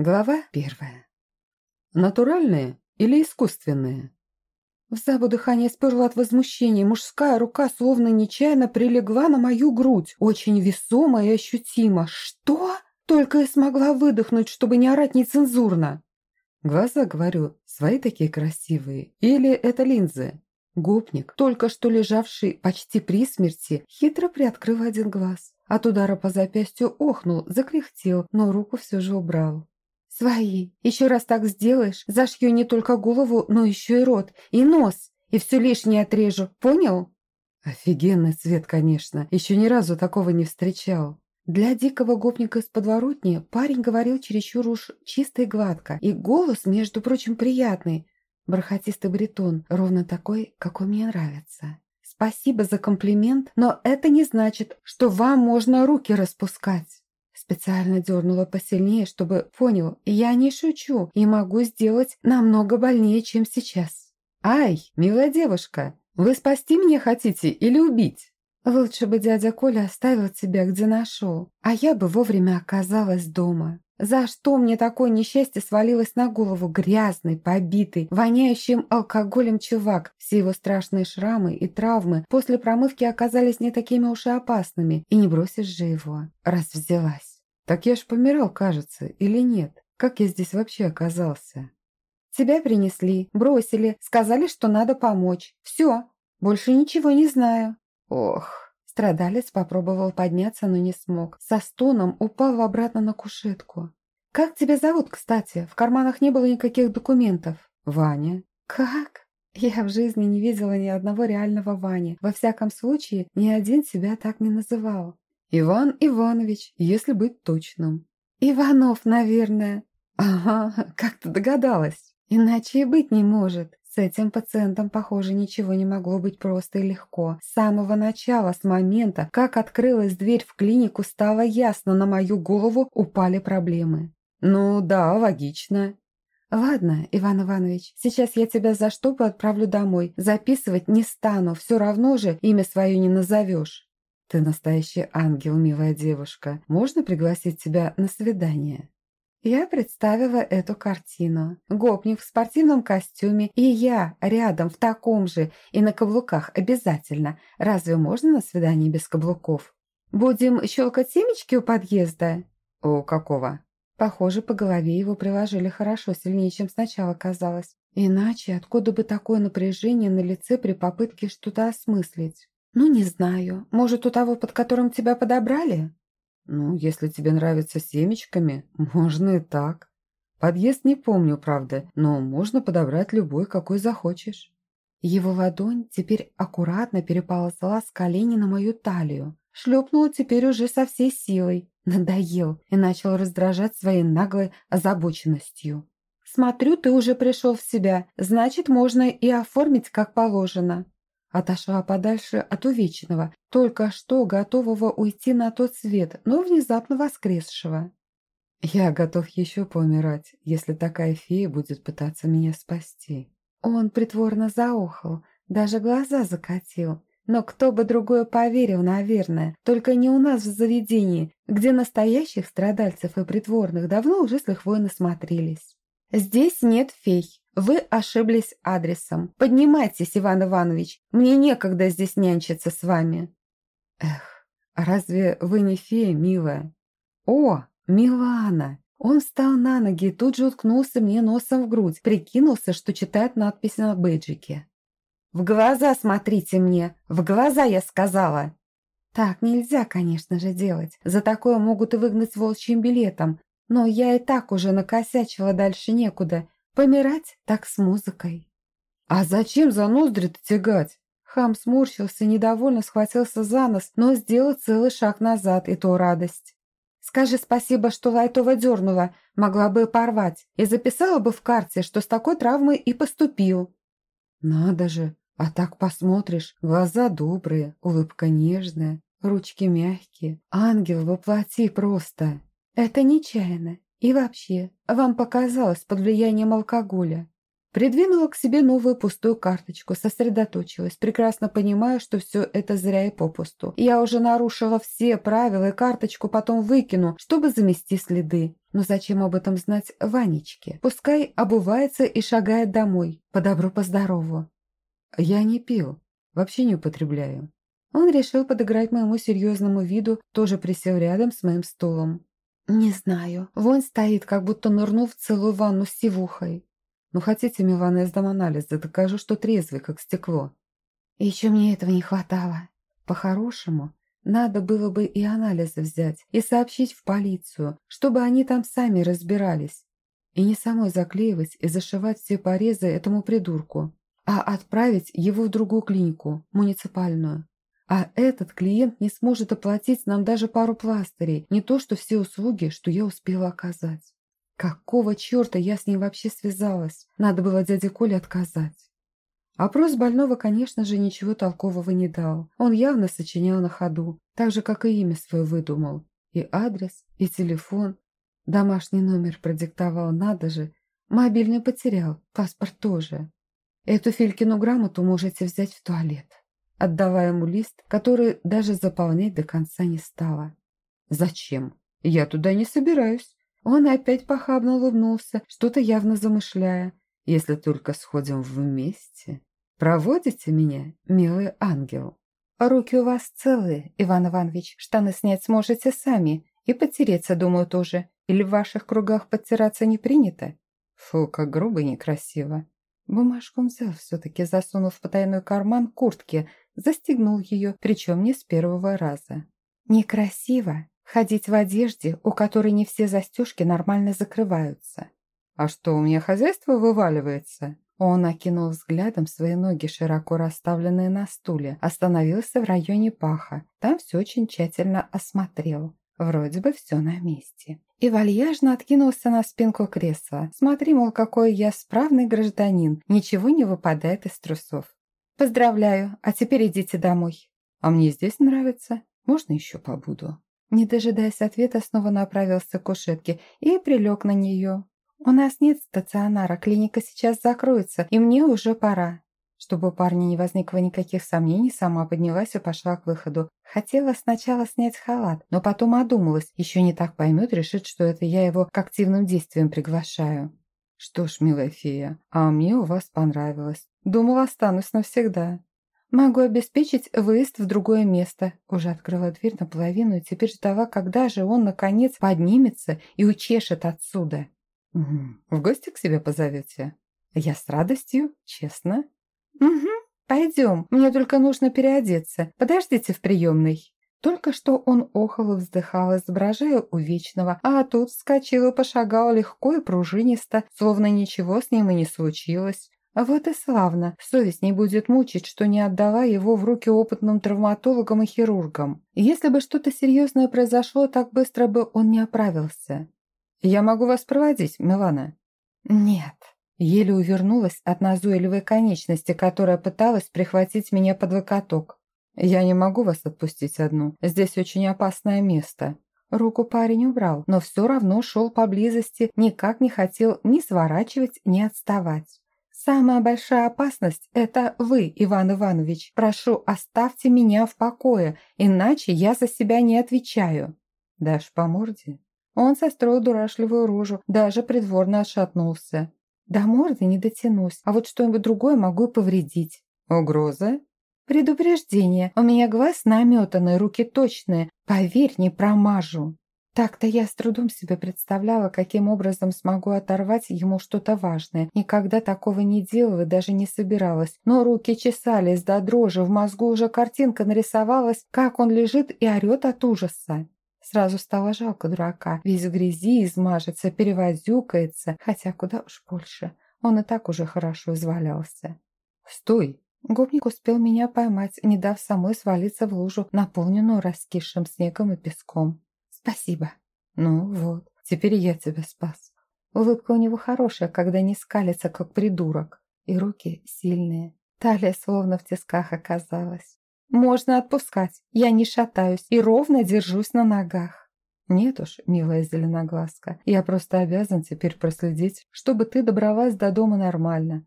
Глава первая. Натуральные или искусственные? В забу дыхание сперло от возмущения. Мужская рука словно нечаянно прилегла на мою грудь. Очень весомо и ощутимо. Что? Только и смогла выдохнуть, чтобы не орать нецензурно. Глаза, говорю, свои такие красивые. Или это линзы? Гопник, только что лежавший почти при смерти, хитро приоткрыл один глаз. От удара по запястью охнул, закряхтел, но руку все же убрал. «Свои. Еще раз так сделаешь, зашью не только голову, но еще и рот, и нос, и все лишнее отрежу. Понял?» Офигенный цвет, конечно. Еще ни разу такого не встречал. Для дикого гопника из подворотни парень говорил чересчур уж чисто и гладко, и голос, между прочим, приятный. Бархатистый баритон, ровно такой, какой мне нравится. Спасибо за комплимент, но это не значит, что вам можно руки распускать. Специально дернула посильнее, чтобы понял, я не шучу и могу сделать намного больнее, чем сейчас. «Ай, милая девушка, вы спасти меня хотите или убить?» Лучше бы дядя Коля оставил тебя, где нашел, а я бы вовремя оказалась дома. За что мне такое несчастье свалилось на голову грязный, побитый, воняющим алкоголем чувак? Все его страшные шрамы и травмы после промывки оказались не такими уж и опасными, и не бросишь же его, раз взялась. «Так я ж помирал, кажется, или нет? Как я здесь вообще оказался?» «Тебя принесли, бросили, сказали, что надо помочь. Все, больше ничего не знаю». «Ох». Страдалец попробовал подняться, но не смог. Со стоном упал обратно на кушетку. «Как тебя зовут, кстати? В карманах не было никаких документов». «Ваня». «Как?» Я в жизни не видела ни одного реального Вани. Во всяком случае, ни один себя так не называл. Иван Иванович, если быть точным. Иванов, наверное. Ага, как ты догадалась. Иначе и быть не может. С этим пациентом, похоже, ничего не могло быть просто и легко. С самого начала, с момента, как открылась дверь в клинику, стало ясно, на мою голову упали проблемы. Ну да, логично. «Ладно, Иван Иванович, сейчас я тебя за штопу отправлю домой. Записывать не стану, все равно же имя свое не назовешь». «Ты настоящий ангел, милая девушка. Можно пригласить тебя на свидание?» Я представила эту картину. Гопник в спортивном костюме и я рядом в таком же и на каблуках обязательно. Разве можно на свидание без каблуков? Будем щелкать семечки у подъезда? У какого? Похоже, по голове его приложили хорошо, сильнее, чем сначала казалось. Иначе откуда бы такое напряжение на лице при попытке что-то осмыслить? «Ну, не знаю. Может, у того, под которым тебя подобрали?» «Ну, если тебе нравится семечками, можно и так. Подъезд не помню, правда, но можно подобрать любой, какой захочешь». Его ладонь теперь аккуратно переползла с колени на мою талию, шлепнула теперь уже со всей силой, надоел и начал раздражать своей наглой озабоченностью. «Смотрю, ты уже пришел в себя, значит, можно и оформить как положено». Отошла подальше от увечного, только что готового уйти на тот свет, но внезапно воскресшего. «Я готов еще помирать, если такая фея будет пытаться меня спасти». Он притворно заохал, даже глаза закатил. Но кто бы другое поверил, наверное, только не у нас в заведении, где настоящих страдальцев и притворных давно уже с лихвой насмотрелись. «Здесь нет фей. Вы ошиблись адресом. Поднимайтесь, Иван Иванович. Мне некогда здесь нянчиться с вами». «Эх, а разве вы не фея, милая?» «О, Милана!» Он встал на ноги и тут же уткнулся мне носом в грудь, прикинулся, что читает надпись на бейджике. «В глаза смотрите мне! В глаза, я сказала!» Так нельзя, конечно же, делать. За такое могут и выгнать волчьим билетом. Но я и так уже накосячила дальше некуда. Помирать так с музыкой. «А зачем за ноздри-то тягать?» Хам сморщился, недовольно схватился за нос, но сделал целый шаг назад, и то радость. «Скажи спасибо, что Лайтова дернула, могла бы порвать, и записала бы в карте, что с такой травмой и поступил». «Надо же, а так посмотришь, глаза добрые, улыбка нежная, ручки мягкие, ангел воплоти просто». «Это нечаянно. И вообще, вам показалось под влиянием алкоголя». Придвинула к себе новую пустую карточку, сосредоточилась, прекрасно понимая, что все это зря и попусту. Я уже нарушила все правила и карточку потом выкину, чтобы замести следы. Но зачем об этом знать Ванечке? Пускай обувается и шагает домой, по добру, по здорову. Я не пил, вообще не употребляю. Он решил подыграть моему серьезному виду, тоже присел рядом с моим стулом. «Не знаю. Вон стоит, как будто нырнул в целую ванну с сивухой. Ну, хотите, Милана, я сдам анализ, да докажу, что трезвый, как стекло. Еще мне этого не хватало. По-хорошему, надо было бы и анализы взять, и сообщить в полицию, чтобы они там сами разбирались. И не самой заклеивать и зашивать все порезы этому придурку, а отправить его в другую клинику, муниципальную. А этот клиент не сможет оплатить нам даже пару пластырей, не то что все услуги, что я успела оказать. Какого черта я с ней вообще связалась? Надо было дяде Коле отказать. Опрос больного, конечно же, ничего толкового не дал. Он явно сочинял на ходу, так же, как и имя свое выдумал. И адрес, и телефон. Домашний номер продиктовал, надо же. Мобильный потерял, паспорт тоже. Эту Филькину грамоту можете взять в туалет. Отдавая ему лист, который даже заполнять до конца не стала. «Зачем? Я туда не собираюсь. Он опять похабно улыбнулся, что-то явно замышляя. «Если только сходим вместе. Проводите меня, милый ангел?» «Руки у вас целые, Иван Иванович. Штаны снять сможете сами. И потереться, думаю, тоже. Или в ваших кругах подтираться не принято?» Фу, как грубо и некрасиво. Бумажку взял все-таки, засунув в потайной карман куртки, застегнул ее, причем не с первого раза. «Некрасиво. Ходить в одежде, у которой не все застежки нормально закрываются. «А что, у меня хозяйство вываливается?» Он окинул взглядом свои ноги, широко расставленные на стуле, остановился в районе паха. Там все очень тщательно осмотрел. Вроде бы все на месте. И вальяжно откинулся на спинку кресла. Смотри, мол, какой я справный гражданин. Ничего не выпадает из трусов. Поздравляю, а теперь идите домой. А мне здесь нравится. Можно еще побуду? Не дожидаясь ответа, снова направился к кушетке и прилег на нее. «У нас нет стационара, клиника сейчас закроется, и мне уже пора». Чтобы у парня не возникло никаких сомнений, сама поднялась и пошла к выходу. Хотела сначала снять халат, но потом одумалась. Еще не так поймет, решит, что это я его к активным действиям приглашаю. «Что ж, милая фея, а мне у вас понравилось. Думала, останусь навсегда». «Могу обеспечить выезд в другое место». Уже открыла дверь наполовину и теперь ждала, когда же он, наконец, поднимется и учешет отсюда. «Угу. В гости к себе позовете?» «Я с радостью, честно». «Угу. Пойдем. Мне только нужно переодеться. Подождите в приемной». Только что он охал и вздыхал, изображая увечного, а тут вскочил и пошагал легко и пружинисто, словно ничего с ним и не случилось. Вот и славно. Совесть не будет мучить, что не отдала его в руки опытным травматологам и хирургам. Если бы что-то серьезное произошло, так быстро бы он не оправился. «Я могу вас проводить, Милана?» «Нет». Еле увернулась от назойливой конечности, которая пыталась прихватить меня под локоток. «Я не могу вас отпустить одну. Здесь очень опасное место». Руку парень убрал, но все равно шел поблизости, никак не хотел ни сворачивать, ни отставать. «Самая большая опасность – это вы, Иван Иванович. Прошу, оставьте меня в покое, иначе я за себя не отвечаю». «Дашь по морде?» Он состроил дурашливую рожу, даже придворно отшатнулся. «До морды не дотянусь, а вот что-нибудь другое могу и повредить». «Угроза?» «Предупреждение. У меня глаз наметанный, руки точные. Поверь, не промажу». Так-то я с трудом себе представляла, каким образом смогу оторвать ему что-то важное. Никогда такого не делала даже не собиралась. Но руки чесались до дрожи, в мозгу уже картинка нарисовалась, как он лежит и орет от ужаса. Сразу стало жалко дурака. Весь в грязи измажется, перевозюкается, хотя куда уж больше. Он и так уже хорошо извалялся. «Стой!» Гопник успел меня поймать, не дав самой свалиться в лужу, наполненную раскисшим снегом и песком. «Спасибо». «Ну вот, теперь я тебя спас». Улыбка у него хорошая, когда не скалится, как придурок. И руки сильные. Талия словно в тисках оказалась. «Можно отпускать. Я не шатаюсь и ровно держусь на ногах». Нет уж, милая зеленоглазка, я просто обязан теперь проследить, чтобы ты добралась до дома нормально.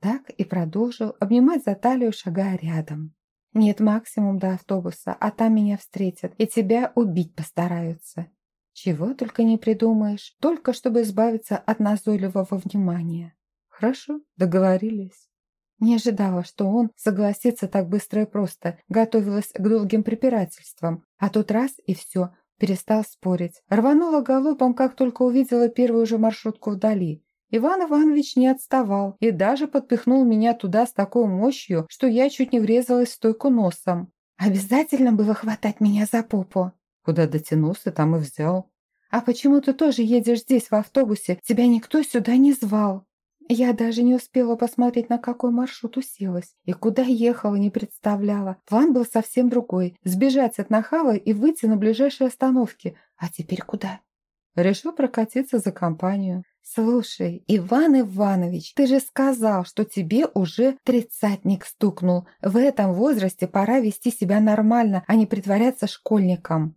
Так и продолжил обнимать за талию, шагая рядом. Нет, максимум до автобуса, а там меня встретят, и тебя убить постараются. Чего только не придумаешь, только чтобы избавиться от назойливого внимания. Хорошо, договорились. Не ожидала, что он согласится так быстро и просто, готовилась к долгим препирательствам, а тут раз и все, перестал спорить. Рванула галопом, как только увидела первую же маршрутку вдали. Иван Иванович не отставал и даже подпихнул меня туда с такой мощью, что я чуть не врезалась в стойку носом. Обязательно было хватать меня за попу. Куда дотянулся, там и взял. А почему ты тоже едешь здесь в автобусе? Тебя никто сюда не звал. Я даже не успела посмотреть, на какой маршрут уселась и куда ехала, не представляла. План был совсем другой – сбежать от нахала и выйти на ближайшей остановке. А теперь куда? Решил прокатиться за компанию. «Слушай, Иван Иванович, ты же сказал, что тебе уже тридцатник стукнул. В этом возрасте пора вести себя нормально, а не притворяться школьником».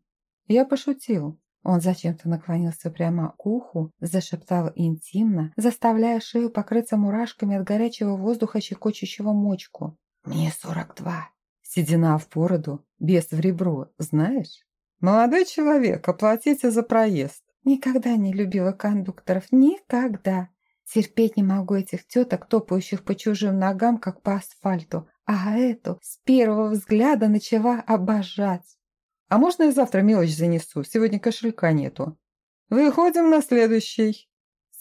Я пошутил. Он зачем-то наклонился прямо к уху, зашептал интимно, заставляя шею покрыться мурашками от горячего воздуха, щекочущего мочку. «Мне сорок два. Седина в бороду, без в ребро, знаешь? Молодой человек, оплатите за проезд». Никогда не любила кондукторов, никогда. Терпеть не могу этих теток, топающих по чужим ногам, как по асфальту. А эту с первого взгляда начала обожать. А можно я завтра мелочь занесу? Сегодня кошелька нету. Выходим на следующий.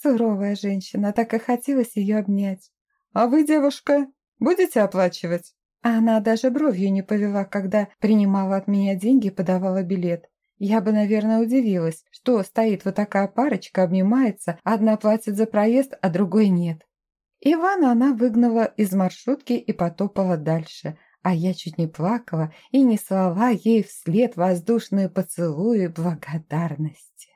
Суровая женщина, так и хотелось ее обнять. А вы, девушка, будете оплачивать? Она даже бровью не повела, когда принимала от меня деньги и подавала билет. Я бы, наверное, удивилась, что стоит вот такая парочка, обнимается, одна платит за проезд, а другой нет. Ивана она выгнала из маршрутки и потопала дальше – а я чуть не плакала и не слала ей вслед воздушные поцелуи благодарности.